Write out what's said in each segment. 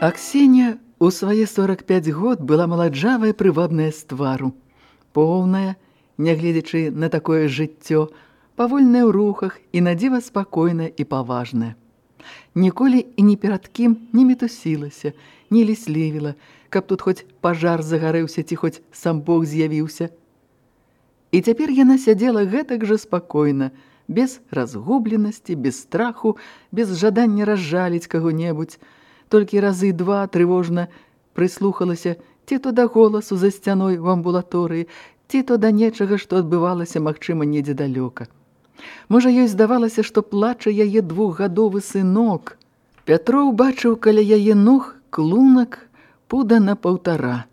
Аксеня у свае 45 год была маладжавая прывабная з твару. Поўная, нягледзячы на такое жыццё, павольная ў рухах і надзіва спакойная і паважная. Ніколі і ні перад кім не мітусілася, не ліслівіла, каб тут хоць пажар загарэўся ці хоць сам Бог з'явіўся. І цяпер яна сядзела гэтак жа спакойна, без разгубленасці, без страху, без жадання разжаліць каго-небудзь, толькі разы два трывожна прыслухалася ці то да голасу за сцяной у амбулаторыі, ці то да нечага, што адбывалася, магчыма, недзе далёка. Можа, ёй здавалася, што плача яе двухгадовы сынок. Пятроў бачыў каля яе ног клунак пуда на паўтара.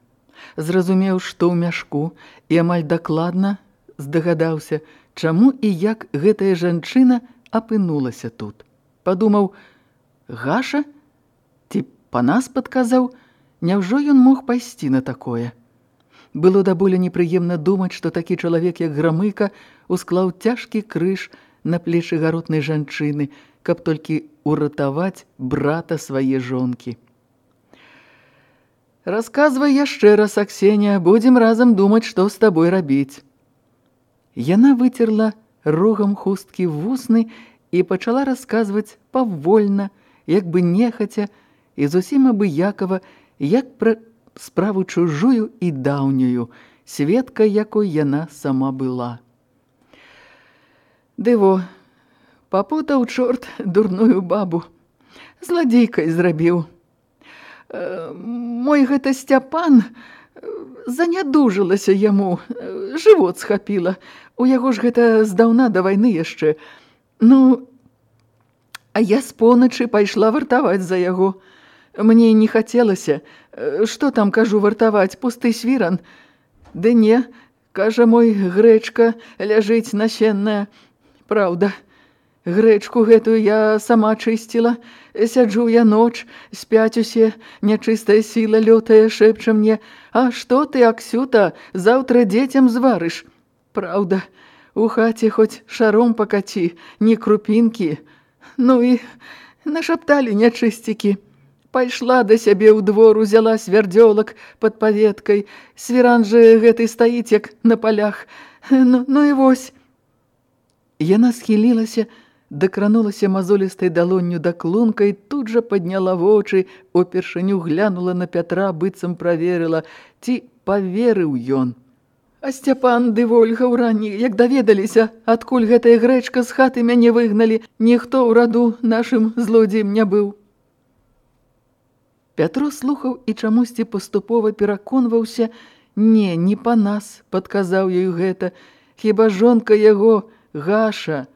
Зразумеў, што ў мяшку і амаль дакладна здагадаўся, чаму і як гэтая жанчына апынулася тут. Падумаў: Гаша, па нас падказаў, няўжо ён мог пайсці на такое. Было да боля непрыемна думаць, што такі чалавек, як грамыка, усклаў цяжкі крыж на плечы гаротнай жанчыны, каб толькі ўратаваць брата свае жонкі. Расказвай яшчэ раз, Аксеня, будзем разам думаць, што з табой рабіць. Яна выцерла рогам хусткі вусны і пачала расказваць павольна, як бы нехаця, і зусім абыякава, як пра справу чужую і даўнюю, сведка якой яна сама была. Дыво, папутаў чорт дурную бабу, зладзейкай зрабіў. Э, мой гэта сцяпан э, занядужылася яму, э, жывот схапіла. У яго ж гэта здаўна да вайны яшчэ. Ну, а я з поначы пайшла вартаваць за яго. Мне не хацелася, што там кажу вартаваць пусты свіран. Ды не, кажа мой грэчка ляжыць насенная. Праўда, грэчку гэтую я сама чысціла. Сяджу я ноч, спяць усе, нячыстая сіла лётая шэпча мне: « А што ты, Аксюта, заўтра дзецям зварыш? Праўда, у хаце хоць шаром пакаці, не крупінкі. Ну і нашапталі нячысцікі. Пайшла да сябе ў двор, узяла свярдзёлак пад паветкай. Свіран жа гэты стаіць, як на палях. Ну, ну і вось. Яна схілілася, дакранулася мазолістай далонню да клункай, тут жа падняла вочы, упершыню глянула на Пятра, быццам праверыла, ці паверыў ён. А Сцяпан ды Вольга ў ранні, як даведаліся, адкуль гэтая грэчка з хаты мяне выгналі, ніхто ў раду нашым злодзеем не быў. Пятро слухаў і чамусьці паступова пераконваўся: Не, не па нас, падказаў ёй гэта, хіба жонка яго гаша.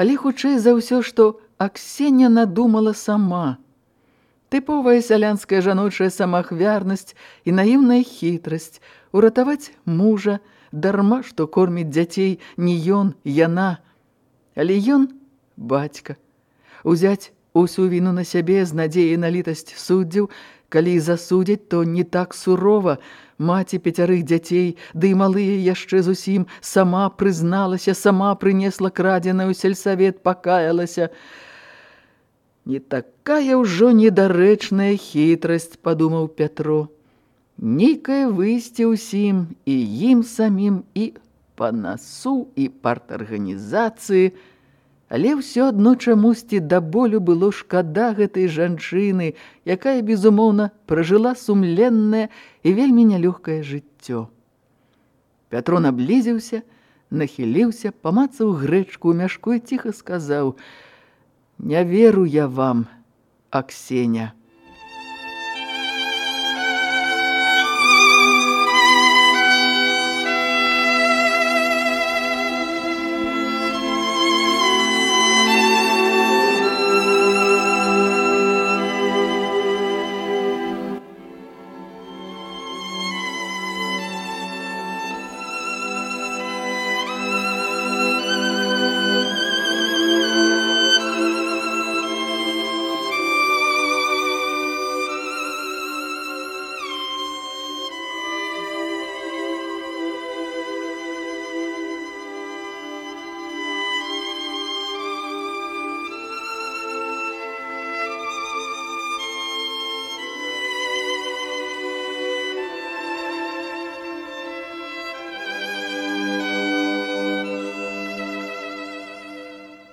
Але хутчэй за ўсё, што Аксеня надумала сама. Тыповая сялянская жаночая самахвярнасць і наіўная хітрасць уратаваць мужа, дарма, што корміць дзяцей не ён, яна, але ён бацька. Узяць усю віну на сябе з надзеяй на літасць суддзяў, калі засудзяць, то не так сурова. Маці пяцярых дзяцей, ды і малыя яшчэ зусім сама прызналася, сама прынесла крадзеную сельсавет, пакаялася. Не такая ўжо недарэчная хітрасць, падумаў Пятро. Нейкае выйсце ўсім і ім самім і па насу і парт арганізацыі, Але ўсё адно чамусьці да болю было шкада гэтай жанчыны, якая, безумоўна, пражыла сумленнае і вельмі нялёгкае жыццё. Пятро наблізіўся, нахіліўся, памацаў грэчку ў мяшку і ціха сказаў: « Не веру я вам, Аксеня.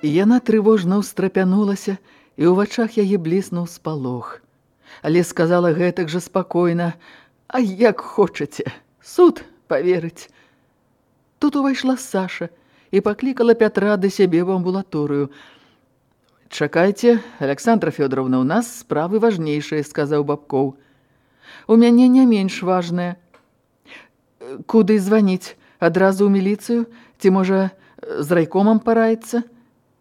Яна трывожна ўстрапянулася, і ў вачах яе бліснуў спалох. Але сказала гэтак жа спакойна: « А як хочаце, суд паверыць. Тут увайшла Саша і паклікала Пятра да сябе ў амбулаторыю. Чакайце, Александра Фёдоровна, у нас справы важнейшыя, сказаў Бабкоў. У мяне не менш важнае. Куды званіць? Адразу ў міліцыю? Ці можа з райкомам параіцца?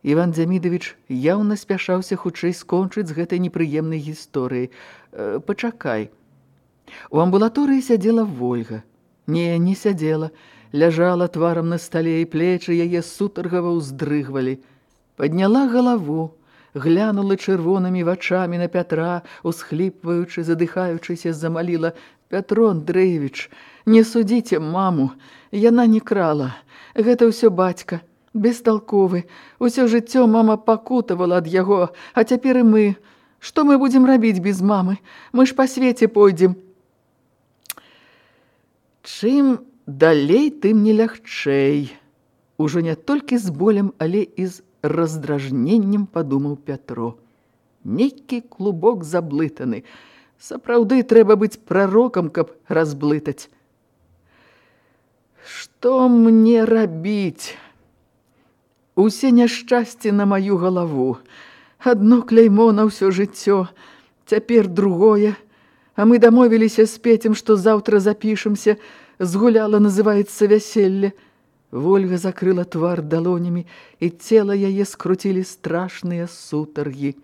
Іван Дзямідавіч яўна спяшаўся хутчэй скончыць з гэтай непрыемнай гісторыяй. Э, пачакай. У амбулаторыі сядзела Вольга. Не, не сядзела. Ляжала тварам на стале і плечы яе сутаргава ўздрыгвалі. Падняла галаву, глянула чырвонымі вачамі на Пятра, усхліпваючы, задыхаючыся, замаліла: «Пятро Андрэевіч, не судзіце маму, яна не крала. Гэта ўсё бацька» бесталковы. Усё жыццё мама пакутавала ад яго, а цяпер і мы. Што мы будзем рабіць без мамы? Мы ж па свеце пойдзем. Чым далей, тым не лягчэй. Ужо не толькі з болем, але і з раздражненнем падумаў Пятро. Нейкі клубок заблытаны. Сапраўды трэба быць прарокам, каб разблытаць. Што мне рабіць? Усе няшчасці на маю галаву. Адно кляймо на ўсё жыццё, цяпер другое. А мы дамовіліся з Пецем, што заўтра запішемся. Згуляла называецца вяселле. Вольга закрыла твар далонямі, і цела яе скруцілі страшныя сутаргі.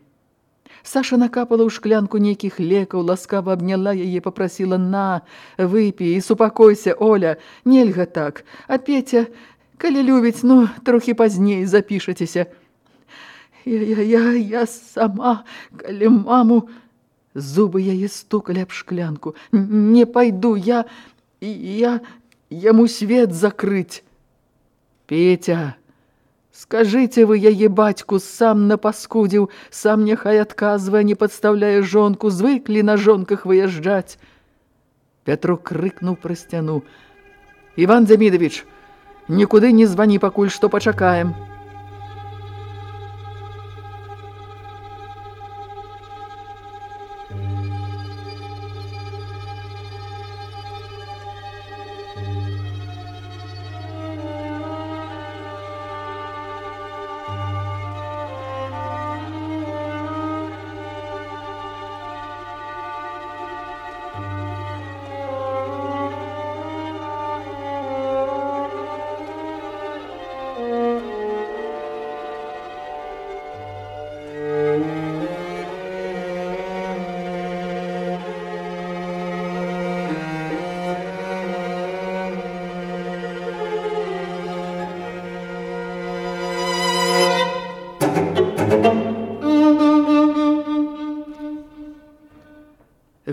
Саша накапала ў шклянку нейкіх лекаў, ласкава абняла яе, папрасіла на, выпі і супакойся, Оля, нельга так. А Петя Калі любіць, ну, трохі пазней запішацеся. Я, я, я, я сама, калі маму... Зубы яе стукалі аб шклянку. Не пайду, я... я... яму свет закрыць. Петя, скажыце вы яе бацьку, сам напаскудзіў, сам няхай адказвае, не падстаўляе жонку, звыклі на жонках выязджаць. Пятро крыкнуў пра сцяну. Іван Дзямідавіч, Нікуды не звані пакуль што пачакаем.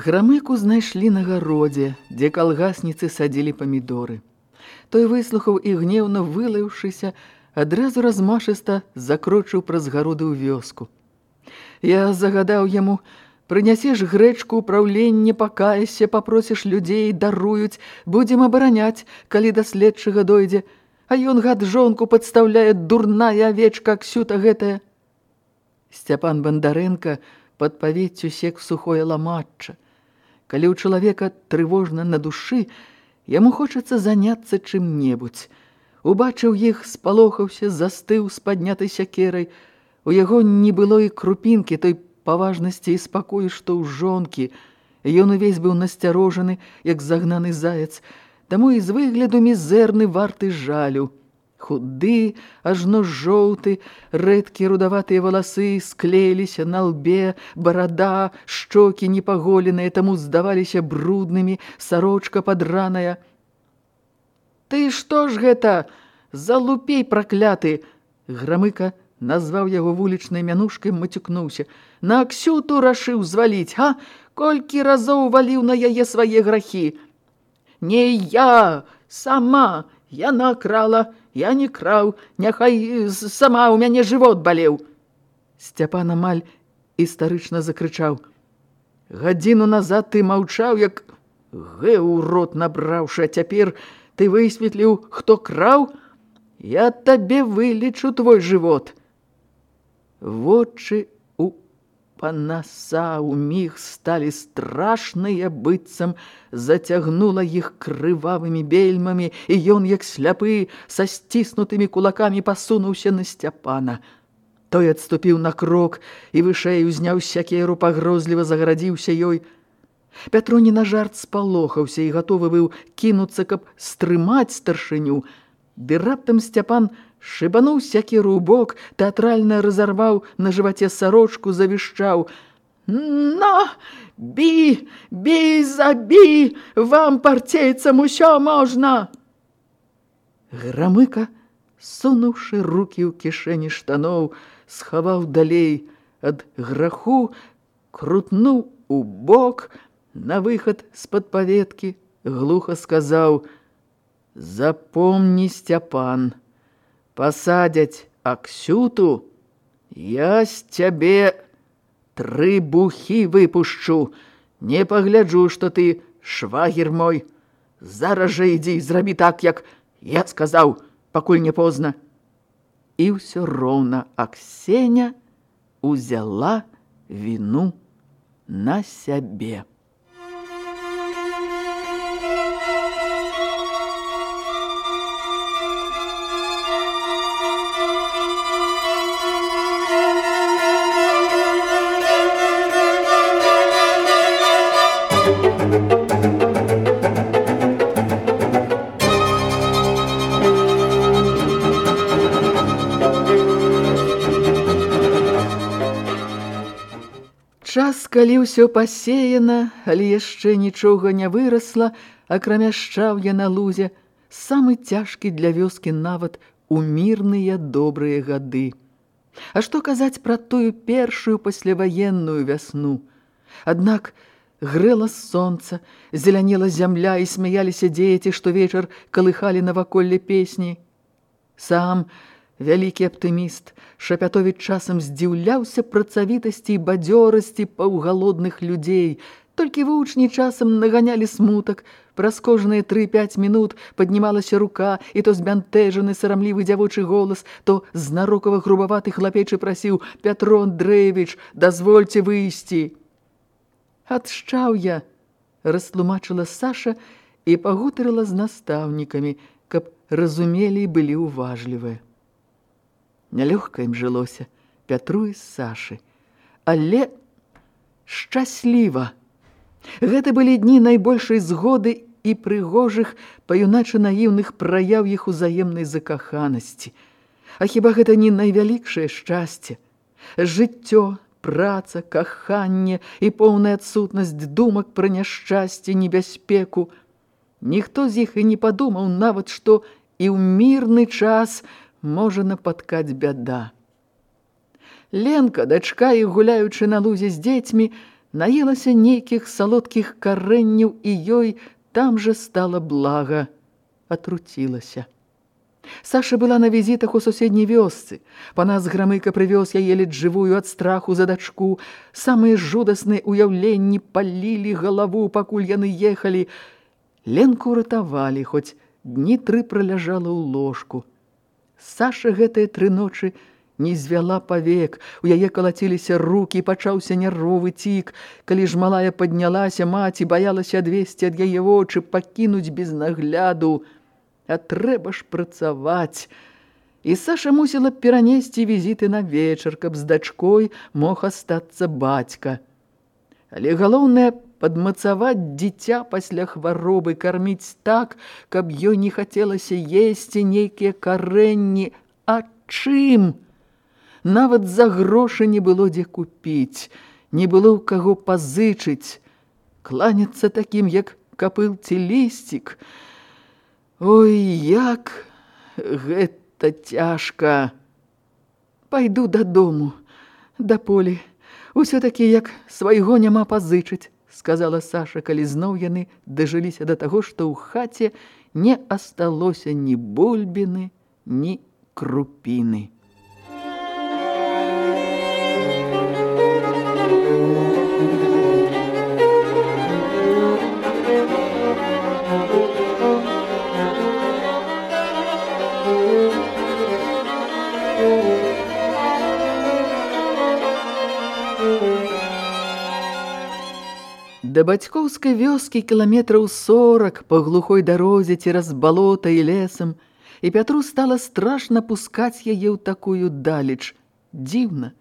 Грамыку знайшлі на гародзе, дзе калгасніцы садзілі памідоры. Той выслухаў і гневна вылаўшыся, адразу размашыста закрочыў праз гароды ў вёску. Я загадаў яму, прынясеш грэчку ўпраўленне, пакаяся, папросіш людзей, даруюць, будзем абараняць, калі да следчага дойдзе. А ён гад жонку падстаўляе дурная авечка Аксюта гэтая. Сцяпан Бандарэнка пад павеццю сек сухое ламатча. Калі ў чалавека трывожна на душы, яму хочацца заняцца чым-небудзь. Убачыў іх, спалохаўся, застыў з паднятай сякерай. У яго не было і крупінкі той паважнасці і спакою, што ў жонкі. Ён увесь быў насцярожаны, як загнаны заяц, таму і з выгляду мізэрны варты жалю. Худы, ажно жоўты, рэдкія рудаватыя валасы склеіліся на лбе, барада, шчокі непаголеныя, таму здаваліся бруднымі, сарочка падраная. Ты што ж гэта? Залупей пракляты! Грамыка назваў яго вулічнай мянушкай, мацюкнуўся. На Аксюту рашыў зваліць, га? Колькі разоў валіў на яе свае грахі? Не я, сама, яна крала, я не краў, няхай сама ў мяне жывот балеў. Сцяпан амаль істарычна закрычаў. Гадзіну назад ты маўчаў, як гэ ў рот набраўшы, а цяпер ты высветліў, хто краў, я табе вылечу твой жывот. Вочы у панаса ў міг сталі страшныя быццам, зацягнула іх крывавымі бельмамі, і ён, як сляпы, са сціснутымі кулакамі пасунуўся на сцяпана. Той адступіў на крок і вышэй узняў сякеру, пагрозліва загарадзіўся ёй. Пятроні на жарт спалохаўся і гатовы быў кінуцца, каб стрымаць старшыню. Ды раптам Сцяпан шыбануў сякеру ў бок, тэатральна разарваў на жываце сарочку, завішчаў: «На, бі, бі, забі, вам парцейцам усё можна!» Грамыка, сунуўшы рукі ў кішэні штаноў, схаваў далей ад граху, крутнуў у бок, на выхад з-пад паветкі, глуха сказаў: «Запомні, Сцяпан, пасадзяць Аксюту, я з цябе тры бухі выпушчу, не пагляджу, што ты швагер мой. Зараз жа ідзі, зрабі так, як я сказаў, пакуль не позна. І ўсё роўна Аксеня узяла віну на сябе. Калі ўсё пасеяна, але яшчэ нічога не вырасла, акрамя шчаўя на лузе, самы цяжкі для вёскі нават у мірныя добрыя гады. А што казаць пра тую першую пасляваенную вясну? Аднак грэла сонца, зелянела зямля і смяяліся дзеці, што вечар калыхалі наваколле песні. Сам, Вялікі аптыміст Шапятовіч часам здзіўляўся працавітасці і бадзёрасці паўгалодных людзей. Толькі вучні часам наганялі смутак. Праз кожныя тры-пяць мінут паднімалася рука, і то збянтэжаны сарамлівы дзявочы голас, то знарокава грубаваты хлапечы прасіў: «Пятро Андрэевіч, дазвольце выйсці!» «Адшчаў я!» – растлумачыла Саша і пагутарыла з настаўнікамі, каб разумелі і былі ўважлівыя. Нялёгка ім жылося Пятру і Сашы. Але шчасліва. Гэта былі дні найбольшай згоды і прыгожых паюначы наіўных праяў іх узаемнай закаханасці. А хіба гэта не найвялікшае шчасце? Жыццё, праца, каханне і поўная адсутнасць думак пра няшчасце, небяспеку. Ніхто з іх і не падумаў нават, што і ў мірны час – можа напаткаць бяда. Ленка, дачка і гуляючы на лузе з дзецьмі, наелася нейкіх салодкіх карэнняў і ёй там жа стала блага, атруцілася. Саша была на візітах у суседняй вёсцы. Панас Грамыка прывёз яе ледь жывую ад страху за дачку. Самыя жудасныя ўяўленні палілі галаву, пакуль яны ехалі. Ленку ратавалі, хоць дні тры праляжала ў ложку. Саша гэтыя тры ночы не звяла павек, у яе калаціліся рукі, пачаўся нервовы цік. Калі ж малая паднялася, маці баялася адвесці ад яе вочы, пакінуць без нагляду. А трэба ж працаваць. І Саша мусіла перанесці візіты на вечар, каб з дачкой мог астацца бацька. Але галоўнае падмацаваць дзіця пасля хваробы, карміць так, каб ёй не хацелася есці нейкія карэнні. А чым? Нават за грошы не было дзе купіць, не было ў каго пазычыць. Кланяцца такім, як капыл ці лісцік. Ой, як гэта цяжка. Пайду дадому, да полі. Усё-такі, як свайго няма пазычыць сказала Саша, калі зноў яны дажыліся да таго, што ў хаце не асталося ні бульбіны, ні крупіны. Да бацькоўскай вёскі кіламетраў сорак па глухой дарозе цераз балота і лесам, і Пятру стала страшна пускаць яе ў такую далеч. Дзіўна.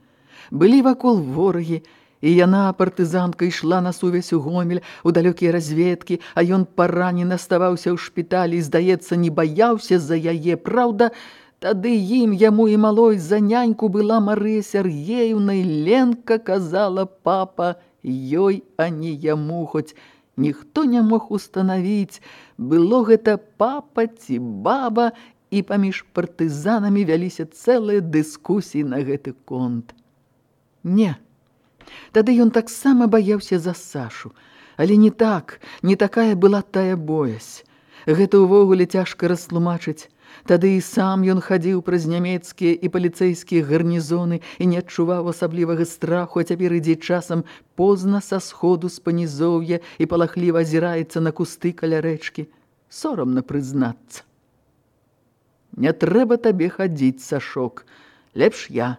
Былі вакол ворагі, і яна, партызанка, ішла на сувязь у гомель, у далёкія разведкі, а ён паранен наставаўся ў шпіталі, і, здаецца, не баяўся за яе. Праўда, тады ім, яму і малой, за няньку была Марыя Сергеевна, і Ленка казала папа, ёй, а не яму, хоць ніхто не мог устанавіць, было гэта папа ці баба, і паміж партызанамі вяліся цэлыя дыскусіі на гэты конт. Не, тады ён таксама баяўся за Сашу, але не так, не такая была тая боязь. Гэта ўвогуле цяжка растлумачыць, Тады і сам ён хадзіў праз нямецкія і паліцэйскія гарнізоны і не адчуваў асаблівага страху, а цяпер ідзе часам позна са сходу з панізоўя і палахліва азіраецца на кусты каля рэчкі. Сорамна прызнацца. Не трэба табе хадзіць, Сашок, лепш я.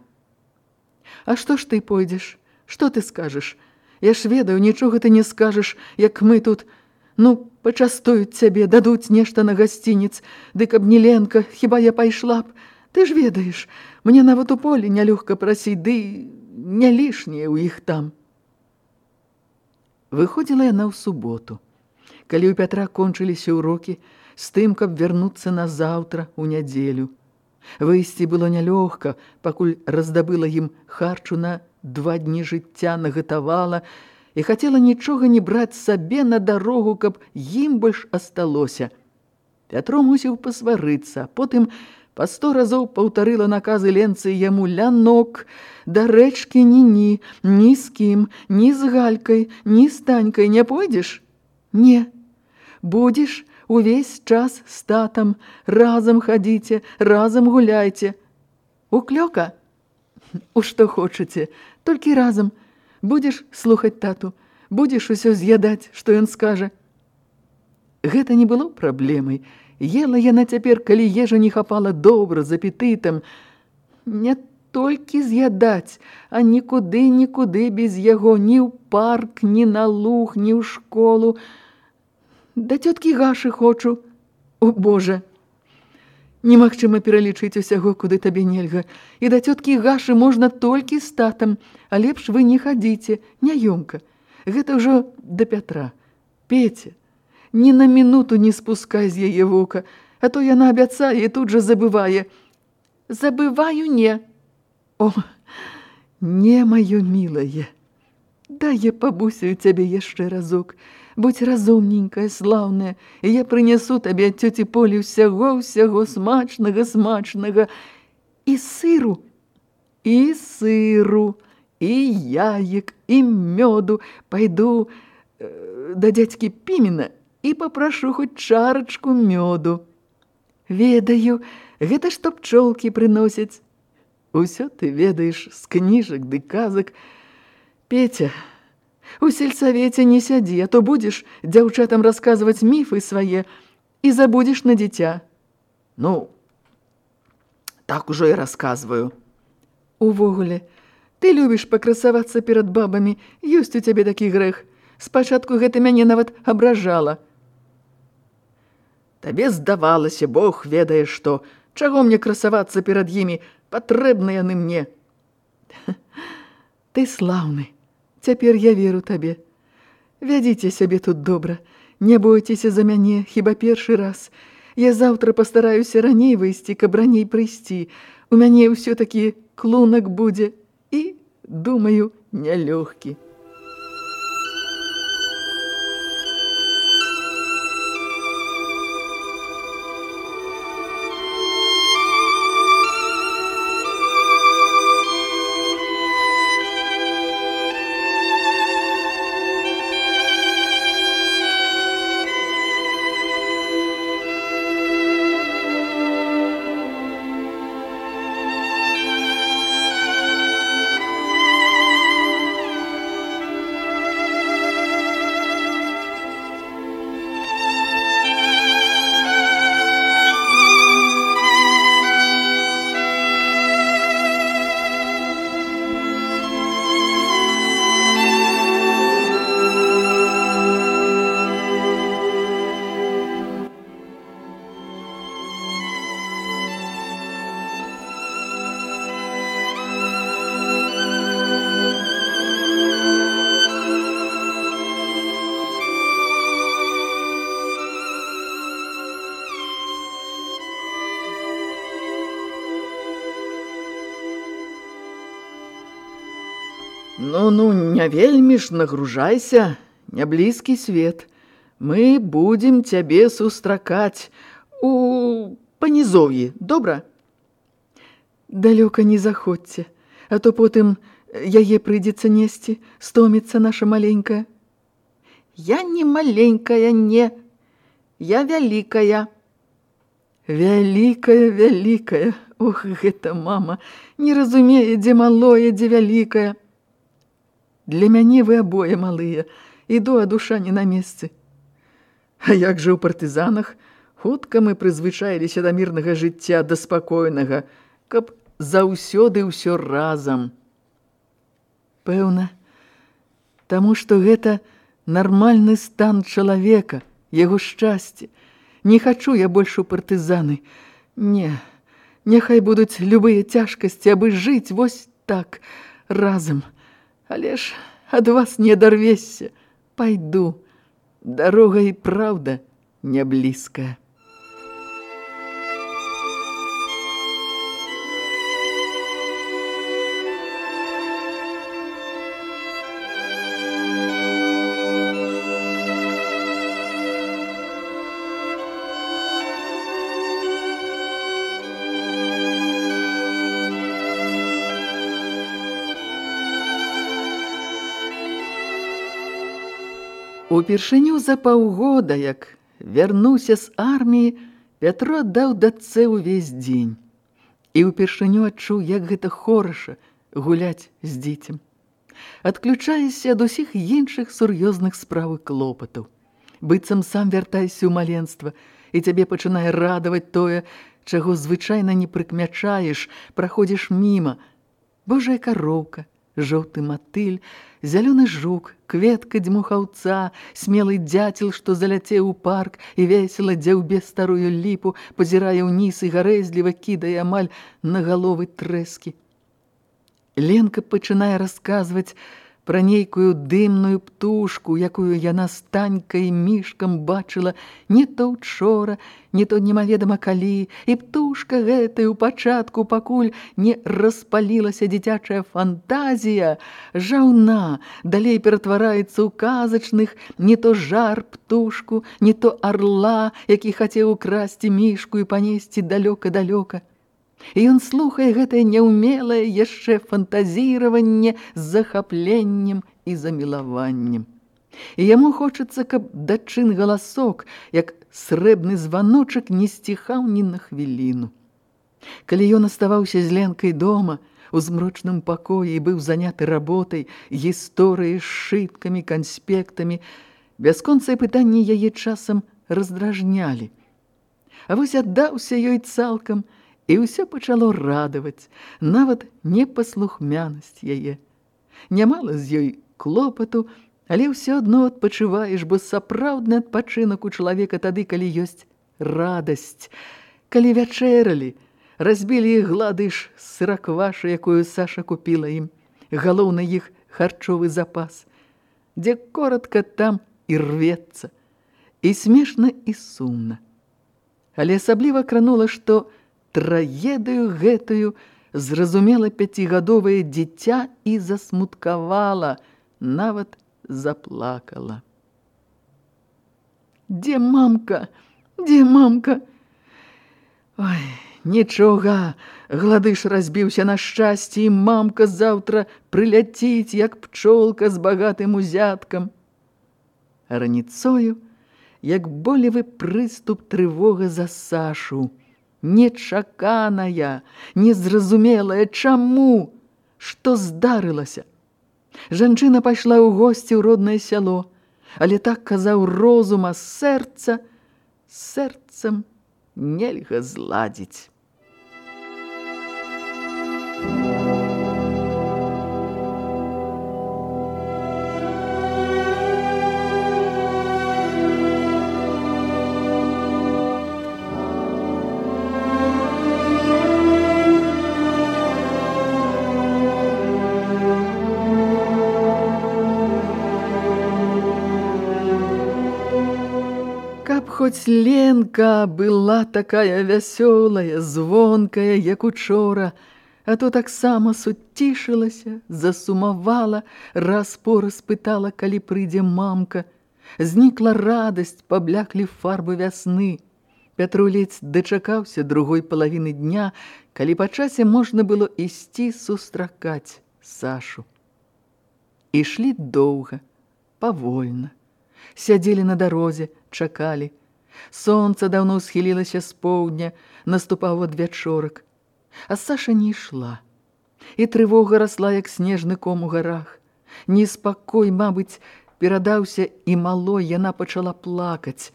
А што ж ты пойдзеш? Што ты скажаш? Я ж ведаю, нічога ты не скажаш, як мы тут Ну, пачастуюць цябе, дадуць нешта на гасцінец. Ды каб не Ленка, хіба я пайшла б? Ты ж ведаеш, мне нават у полі нялёгка прасіць, ды не лішняе ў іх там. Выходзіла яна ў суботу. Калі ў Пятра кончыліся ўрокі, з тым, каб вярнуцца на заўтра у нядзелю. Выйсці было нялёгка, пакуль раздабыла ім харчу на два дні жыцця нагатавала, і хацела нічога не браць сабе на дарогу, каб ім больш асталося. Пятро мусіў пасварыцца, потым па сто разоў паўтарыла наказы ленцы яму лянок, да рэчкі ні-ні, ні з кім, ні з галькай, ні з танькай не пойдзеш? Не. Будзеш увесь час з татам, разам хадзіце, разам гуляйце. У клёка? У што хочаце, толькі разам – будзеш слухаць тату, будзеш усё з'ядаць, што ён скажа. Гэта не было праблемай. Ела яна цяпер, калі ежа не хапала добра з апетытам. Не толькі з'ядаць, а нікуды, нікуды без яго, ні ў парк, ні на луг, ні ў школу. Да цёткі Гашы хочу. О, Боже! Немагчыма пералічыць усяго, куды табе нельга. І да цёткі Гашы можна толькі з татам, а лепш вы не хадзіце, няёмка. Гэта ўжо да Пятра. Пеце, ні на мінуту не спускай з яе вока, а то яна абяцае і тут жа забывае. Забываю не. О, не маё мілае. Дай я пабусю цябе яшчэ разок. Будь разумненькая, слаўная, і я прынясу табе ад цёці полі ўсяго, ўсяго смачнага, смачнага, і сыру, і сыру, і яек, і мёду. Пайду э, да дзядзькі Пімена і папрашу хоць чарачку мёду. Ведаю, гэта што пчолкі прыносяць. Усё ты ведаеш з кніжак ды казак. Петя, У сельсавеце не сядзі, а то будзеш дзяўчатам расказваць міфы свае, і забудзеш на дзіця. Ну, так ужо і расказваю. Увогуле, ты любіш пакрасавацца перад бабамі, ёсць у цябе такі грэх. Спачатку гэта мяне нават абражала. Табе здавалася, Бог ведае, што чаго мне красавацца перад імі, патрэбны яны мне. Ты слаўны, цяпер я веру табе. Вядзіце сябе тут добра, не бойцеся за мяне, хіба першы раз. Я заўтра пастараюся раней выйсці, каб раней прыйсці. У мяне ўсё-такі клунак будзе і, думаю, нялёгкі. Ну, ну, не вельмі ж нагружайся, не блізкі свет. Мы будзем цябе сустракаць у панізоўі, добра? Далёка не заходзьце, а то потым яе прыйдзецца несці, стоміцца наша маленькая. Я не маленькая, не. Я вялікая. Вялікая, вялікая. Ох, гэта мама не разумее, дзе малое, дзе вялікая. Для мяне вы абое малыя, іду, а душа не на месцы. А як жа ў партызанах, хутка мы прызвычаіліся да мірнага жыцця, да спакойнага, каб заўсёды ўсё разам. Пэўна, таму што гэта нармальны стан чалавека, яго шчасце. Не хачу я больш у партызаны. Не, няхай будуць любыя цяжкасці, абы жыць вось так разам. Але ж ад вас не дарвесся, пайду. Дарога і праўда не блізкая. Упершыню за паўгода, як вярнуўся з арміі, Пятро даў дацэ ўвесь дзень. І ўпершыню адчуў, як гэта хораша гуляць з дзіцем. Адключаешся ад усіх іншых сур'ёзных справ і клопатаў. Быццам сам вяртайся ў маленства, і цябе пачынае радаваць тое, чаго звычайна не прыкмячаеш, праходзіш міма. Божая кароўка, жоўты матыль, зялёны жук, кветка дзьмухаўца, смелы дзяцел, што заляцеў у парк і весела дзяўбе старую ліпу, пазірае ўніз і гарэзліва кідае амаль на галовы трэскі. Ленка пачынае расказваць, пра нейкую дымную птушку, якую яна з танькай мішкам бачыла не то учора, не то немаведама калі, і птушка гэтай у пачатку, пакуль не распалілася дзіцячая фантазія, жаўна далей ператвараецца ў казачных не то жар птушку, не то арла, які хацеў украсці мішку і панесці далёка-далёка. І ён слухае гэтае няўмелае яшчэ фантазіраванне з захапленнем і замілаваннем. І яму хочацца, каб дачын галасок, як срэбны званочак не сціхаў ні на хвіліну. Калі ён аставаўся з ленкай дома, у змрочным пакоі быў заняты работай, гісторыяй з шыткамі, канспектамі, бясконцыя пытанні яе часам раздражнялі. А вось аддаўся ёй цалкам, і ўсё пачало радаваць, нават непаслухмянасць яе. Нямала з ёй клопату, але ўсё адно адпачываеш, бо сапраўдны адпачынак у чалавека тады, калі ёсць радасць. Калі вячэралі, разбілі іх гладыш сыракваша, якую Саша купіла ім, галоўны іх харчовы запас, дзе коротка там і рвецца, і смешна і сумна. Але асабліва кранула, што трагедыю гэтую зразумела пяцігадовае дзіця і засмуткавала, нават заплакала. Дзе мамка? Дзе мамка? Ой, нічога, гладыш разбіўся на шчасце, і мамка заўтра прыляціць, як пчолка з багатым узяткам. Раніцою, як болевы прыступ трывога за Сашу, нечаканая, незразумелая, чаму, што здарылася. Жанчына пайшла ў госці ў роднае сяло, але так казаў розума сэрца, сэрцам нельга зладзіць. Хоць Ленка была такая вясёлая, звонкая, як учора, а то таксама суцішылася, засумавала, раз пораз пытала, калі прыйдзе мамка. Знікла радасць, пабляклі фарбы вясны. Пятрулец дачакаўся другой палавіны дня, калі па часе можна было ісці сустракаць Сашу. Ішлі доўга, павольна. Сядзелі на дарозе, чакалі, Сонца даўно схілілася з поўдня, наступаў адвячорак. А Саша не ішла. І трывога расла, як снежны ком у гарах. Неспакой, мабыць, перадаўся і малой яна пачала плакаць.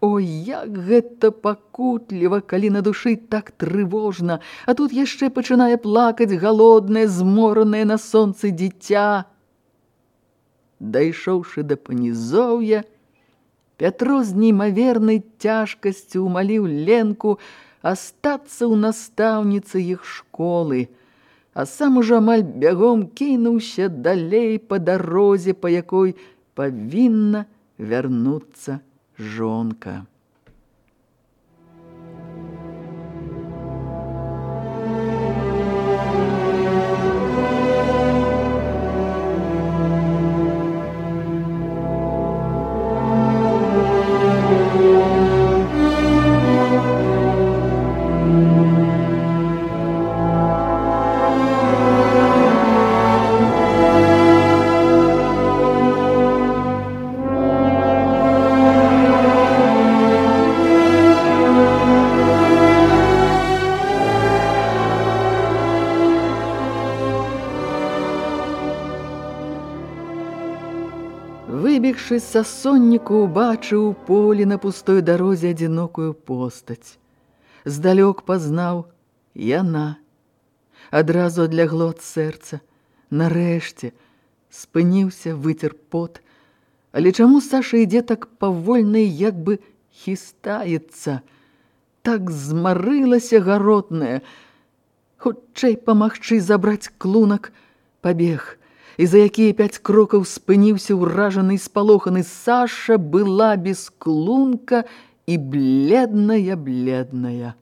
Ой, як гэта пакутліва, калі на душы так трывожна, а тут яшчэ пачынае плакаць галоднае, зморанае на сонцы дзіця. Дайшоўшы да панізоўя, Пятро з неймавернай цяжкасцю умаліў Ленку астацца ў настаўніцы іх школы, а сам ужо амаль бягом кінуўся далей па дарозе, па якой павінна вярнуцца жонка. Са сонніку, убачыў у полі на пустой дарозе адзінокую постаць. Здалёк пазнаў яна. Адразу адлягло ад сэрца. Нарэшце спыніўся, выцер пот. Але чаму Саша ідзе так павольна, як бы хістаецца? Так змарылася гаротная. Хутчэй памагчы забраць клунак, пабег і за якія пяць крокаў спыніўся ўражаны і спалоханы Саша была без клунка і бледная бледная.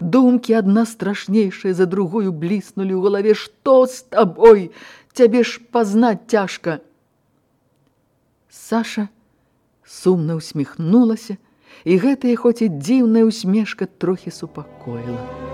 Думкі адна страшнейшая за другую бліснулі ў галаве, што з табой, цябе ж пазнаць цяжка. Саша сумна усміхнулася, і гэтая хоць і дзіўная усмешка трохі супакоіла.